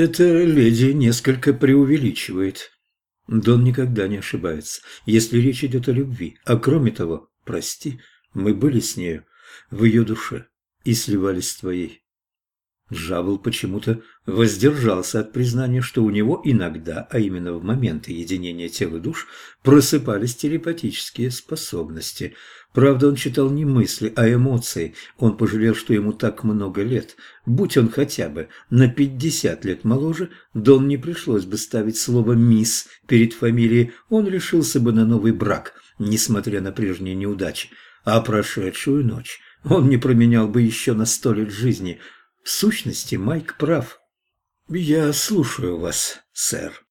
Эта леди несколько преувеличивает. Дон никогда не ошибается, если речь идет о любви. А кроме того, прости, мы были с нею в ее душе и сливались с твоей. Джабл почему-то воздержался от признания, что у него иногда, а именно в моменты единения тел и душ, просыпались телепатические способности. Правда, он читал не мысли, а эмоции. Он пожалел, что ему так много лет. Будь он хотя бы на пятьдесят лет моложе, Дон не пришлось бы ставить слово «мисс» перед фамилией, он решился бы на новый брак, несмотря на прежние неудачи. А прошедшую ночь он не променял бы еще на сто лет жизни – в сущности, Майк прав. Я слушаю вас, сэр.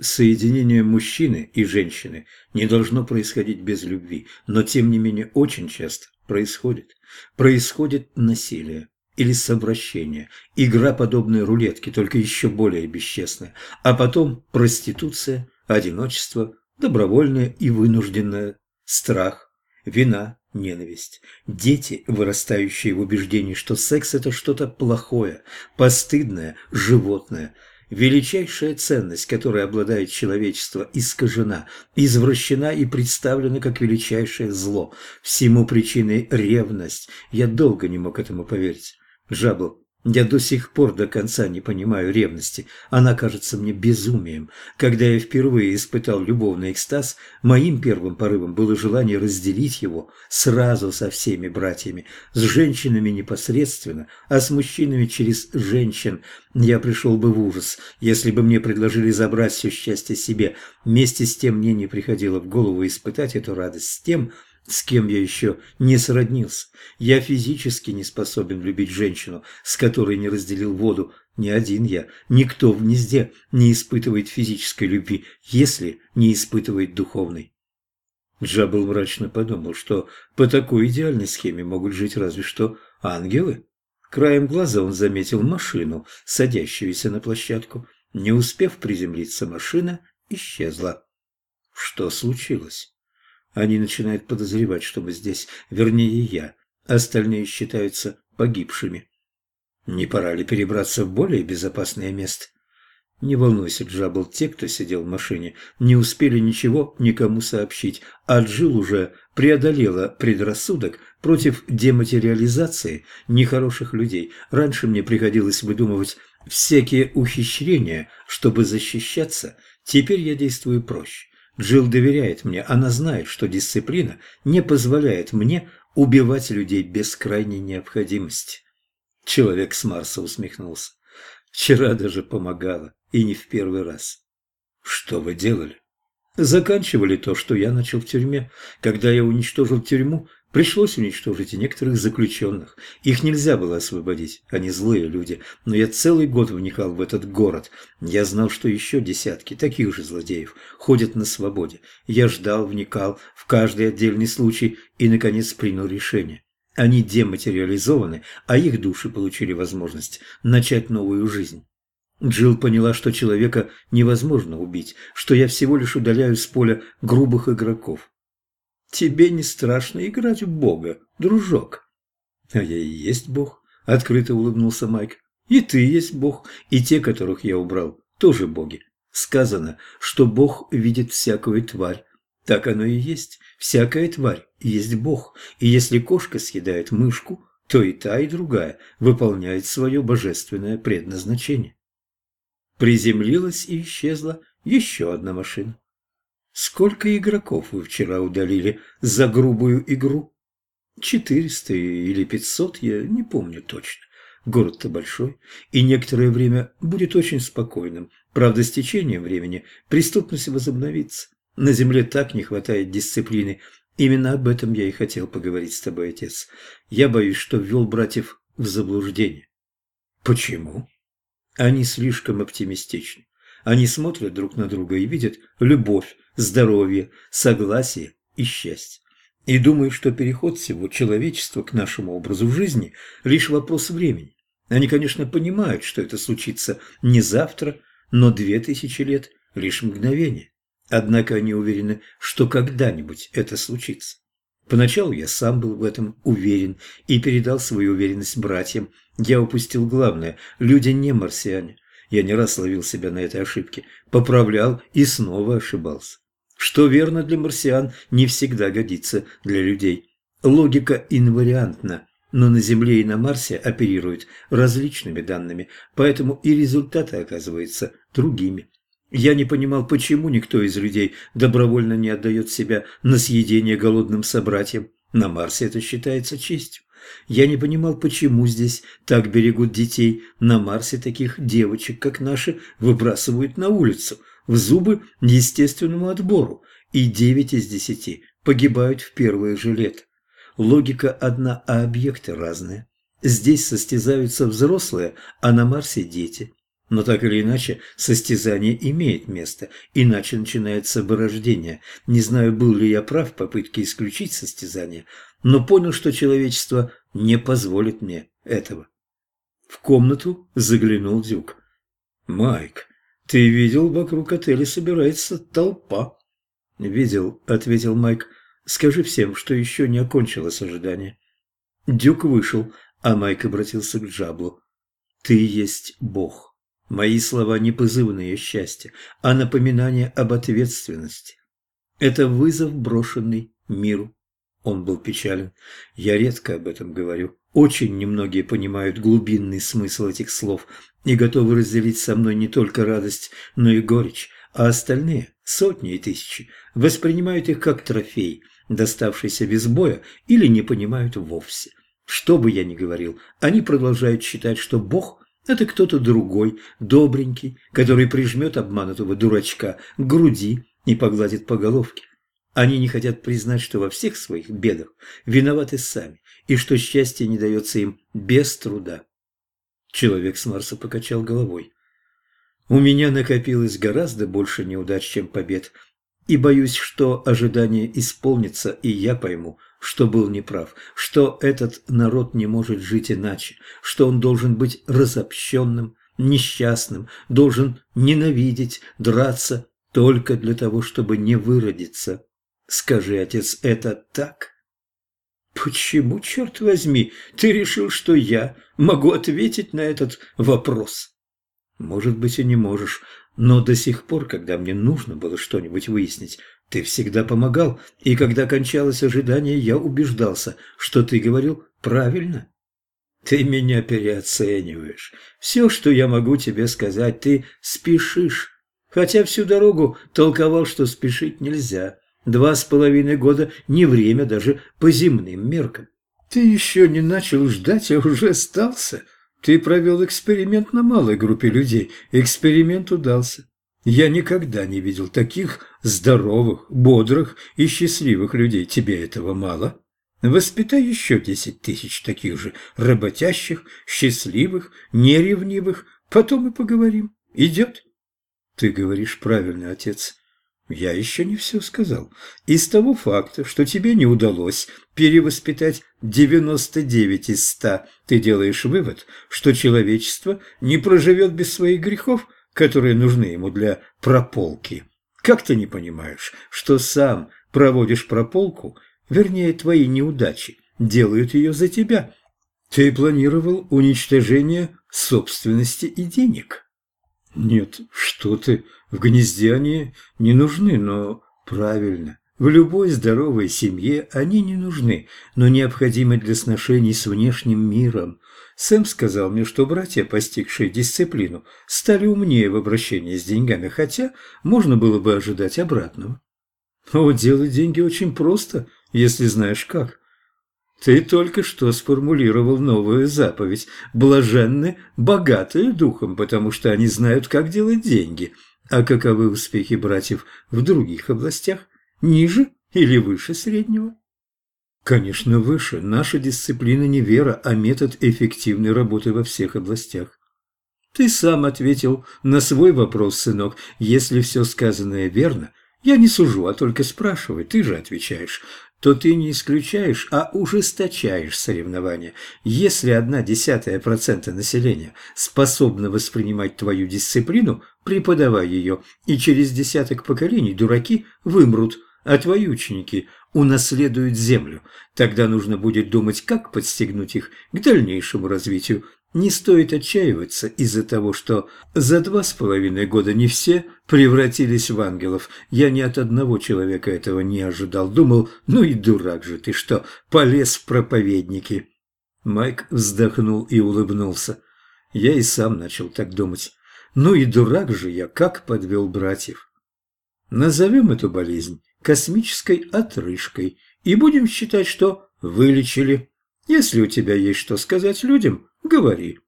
Соединение мужчины и женщины не должно происходить без любви, но тем не менее очень часто происходит. Происходит насилие или совращение, игра подобной рулетки, только еще более бесчестная, а потом проституция, одиночество, добровольное и вынужденное, страх, вина, ненависть. Дети, вырастающие в убеждении, что секс – это что-то плохое, постыдное, животное. Величайшая ценность, которой обладает человечество, искажена, извращена и представлена как величайшее зло. Всему причиной ревность. Я долго не мог этому поверить. Жабл я до сих пор до конца не понимаю ревности. Она кажется мне безумием. Когда я впервые испытал любовный экстаз, моим первым порывом было желание разделить его сразу со всеми братьями, с женщинами непосредственно, а с мужчинами через женщин. Я пришел бы в ужас, если бы мне предложили забрать все счастье себе. Вместе с тем мне не приходило в голову испытать эту радость с тем, с кем я еще не сроднился. Я физически не способен любить женщину, с которой не разделил воду. Ни один я, никто в гнезде не испытывает физической любви, если не испытывает духовной. Джабл мрачно подумал, что по такой идеальной схеме могут жить разве что ангелы. Краем глаза он заметил машину, садящуюся на площадку. Не успев приземлиться, машина исчезла. Что случилось? Они начинают подозревать, что мы здесь, вернее я. Остальные считаются погибшими. Не пора ли перебраться в более безопасное место? Не волнуйся, Джабл, те, кто сидел в машине, не успели ничего никому сообщить, а Джил уже преодолела предрассудок против дематериализации нехороших людей. Раньше мне приходилось выдумывать всякие ухищрения, чтобы защищаться, теперь я действую проще. Джилл доверяет мне, она знает, что дисциплина не позволяет мне убивать людей без крайней необходимости. Человек с Марса усмехнулся. Вчера даже помогала, и не в первый раз. Что вы делали? Заканчивали то, что я начал в тюрьме. Когда я уничтожил тюрьму, Пришлось уничтожить и некоторых заключенных. Их нельзя было освободить, они злые люди. Но я целый год вникал в этот город. Я знал, что еще десятки таких же злодеев ходят на свободе. Я ждал, вникал в каждый отдельный случай и, наконец, принял решение. Они дематериализованы, а их души получили возможность начать новую жизнь. Джилл поняла, что человека невозможно убить, что я всего лишь удаляю с поля грубых игроков. Тебе не страшно играть в Бога, дружок. А я и есть Бог, открыто улыбнулся Майк. И ты есть Бог, и те, которых я убрал, тоже боги. Сказано, что Бог видит всякую тварь. Так оно и есть. Всякая тварь есть Бог. И если кошка съедает мышку, то и та, и другая выполняет свое божественное предназначение. Приземлилась и исчезла еще одна машина. Сколько игроков вы вчера удалили за грубую игру? Четыреста или пятьсот, я не помню точно. Город-то большой, и некоторое время будет очень спокойным. Правда, с течением времени преступность возобновится. На земле так не хватает дисциплины. Именно об этом я и хотел поговорить с тобой, отец. Я боюсь, что ввел братьев в заблуждение. Почему? Они слишком оптимистичны. Они смотрят друг на друга и видят любовь, здоровье, согласие и счастье. И думаю, что переход всего человечества к нашему образу жизни – лишь вопрос времени. Они, конечно, понимают, что это случится не завтра, но две тысячи лет – лишь мгновение. Однако они уверены, что когда-нибудь это случится. Поначалу я сам был в этом уверен и передал свою уверенность братьям. Я упустил главное – люди не марсиане. Я не раз ловил себя на этой ошибке, поправлял и снова ошибался. Что верно для марсиан, не всегда годится для людей. Логика инвариантна, но на Земле и на Марсе оперируют различными данными, поэтому и результаты оказываются другими. Я не понимал, почему никто из людей добровольно не отдает себя на съедение голодным собратьям. На Марсе это считается честью. Я не понимал, почему здесь так берегут детей. На Марсе таких девочек, как наши, выбрасывают на улицу, в зубы естественному отбору, и девять из десяти погибают в первое же лето. Логика одна, а объекты разные. Здесь состязаются взрослые, а на Марсе дети. Но так или иначе, состязание имеет место, иначе начинается вырождение. Не знаю, был ли я прав в попытке исключить состязание, но понял, что человечество не позволит мне этого. В комнату заглянул Дюк. «Майк, ты видел, вокруг отеля собирается толпа?» «Видел», — ответил Майк. «Скажи всем, что еще не окончилось ожидание». Дюк вышел, а Майк обратился к Джаблу. «Ты есть Бог». Мои слова не позывные счастья, а напоминание об ответственности. Это вызов, брошенный миру. Он был печален. Я редко об этом говорю. Очень немногие понимают глубинный смысл этих слов и готовы разделить со мной не только радость, но и горечь, а остальные, сотни и тысячи, воспринимают их как трофей, доставшийся без боя, или не понимают вовсе. Что бы я ни говорил, они продолжают считать, что Бог это кто-то другой, добренький, который прижмет обманутого дурачка к груди и погладит по головке. Они не хотят признать, что во всех своих бедах виноваты сами, и что счастье не дается им без труда. Человек с Марса покачал головой. У меня накопилось гораздо больше неудач, чем побед, и боюсь, что ожидание исполнится, и я пойму, что был неправ, что этот народ не может жить иначе, что он должен быть разобщенным, несчастным, должен ненавидеть, драться только для того, чтобы не выродиться. Скажи, отец, это так? Почему, черт возьми, ты решил, что я могу ответить на этот вопрос? Может быть, и не можешь, но до сих пор, когда мне нужно было что-нибудь выяснить, ты всегда помогал, и когда кончалось ожидание, я убеждался, что ты говорил правильно. Ты меня переоцениваешь. Все, что я могу тебе сказать, ты спешишь. Хотя всю дорогу толковал, что спешить нельзя. Два с половиной года не время даже по земным меркам. Ты еще не начал ждать, а уже стался. Ты провел эксперимент на малой группе людей. Эксперимент удался. Я никогда не видел таких здоровых, бодрых и счастливых людей. Тебе этого мало? Воспитай еще десять тысяч таких же работящих, счастливых, неревнивых. Потом и поговорим. Идет? Ты говоришь правильно, отец. Я еще не все сказал. Из того факта, что тебе не удалось перевоспитать 99 из 100, ты делаешь вывод, что человечество не проживет без своих грехов, которые нужны ему для прополки. Как ты не понимаешь, что сам проводишь прополку, вернее, твои неудачи делают ее за тебя? Ты планировал уничтожение собственности и денег. Нет, что ты, в гнезде они не нужны, но правильно. В любой здоровой семье они не нужны, но необходимы для сношений с внешним миром. Сэм сказал мне, что братья, постигшие дисциплину, стали умнее в обращении с деньгами, хотя можно было бы ожидать обратного. О, делать деньги очень просто, если знаешь как. Ты только что сформулировал новую заповедь. Блаженны, богатые духом, потому что они знают, как делать деньги. А каковы успехи братьев в других областях? Ниже или выше среднего? Конечно, выше. Наша дисциплина не вера, а метод эффективной работы во всех областях. Ты сам ответил на свой вопрос, сынок. Если все сказанное верно, я не сужу, а только спрашиваю, ты же отвечаешь то ты не исключаешь, а ужесточаешь соревнования. Если одна десятая процента населения способна воспринимать твою дисциплину, преподавай ее, и через десяток поколений дураки вымрут, а твои ученики унаследуют землю. Тогда нужно будет думать, как подстегнуть их к дальнейшему развитию. Не стоит отчаиваться из-за того, что за два с половиной года не все превратились в ангелов. Я ни от одного человека этого не ожидал. Думал, ну и дурак же ты, что полез в проповедники. Майк вздохнул и улыбнулся. Я и сам начал так думать. Ну и дурак же я, как подвел братьев. Назовем эту болезнь космической отрыжкой и будем считать, что вылечили. Если у тебя есть что сказать людям, говори.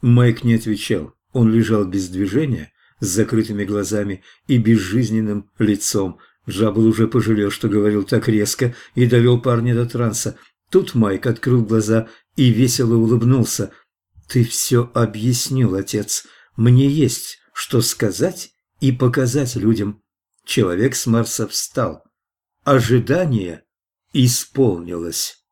Майк не отвечал. Он лежал без движения, с закрытыми глазами и безжизненным лицом. Джабл уже пожалел, что говорил так резко, и довел парня до транса. Тут Майк открыл глаза и весело улыбнулся. «Ты все объяснил, отец. Мне есть что сказать и показать людям». Человек с Марса встал. Ожидание исполнилось.